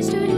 eyes to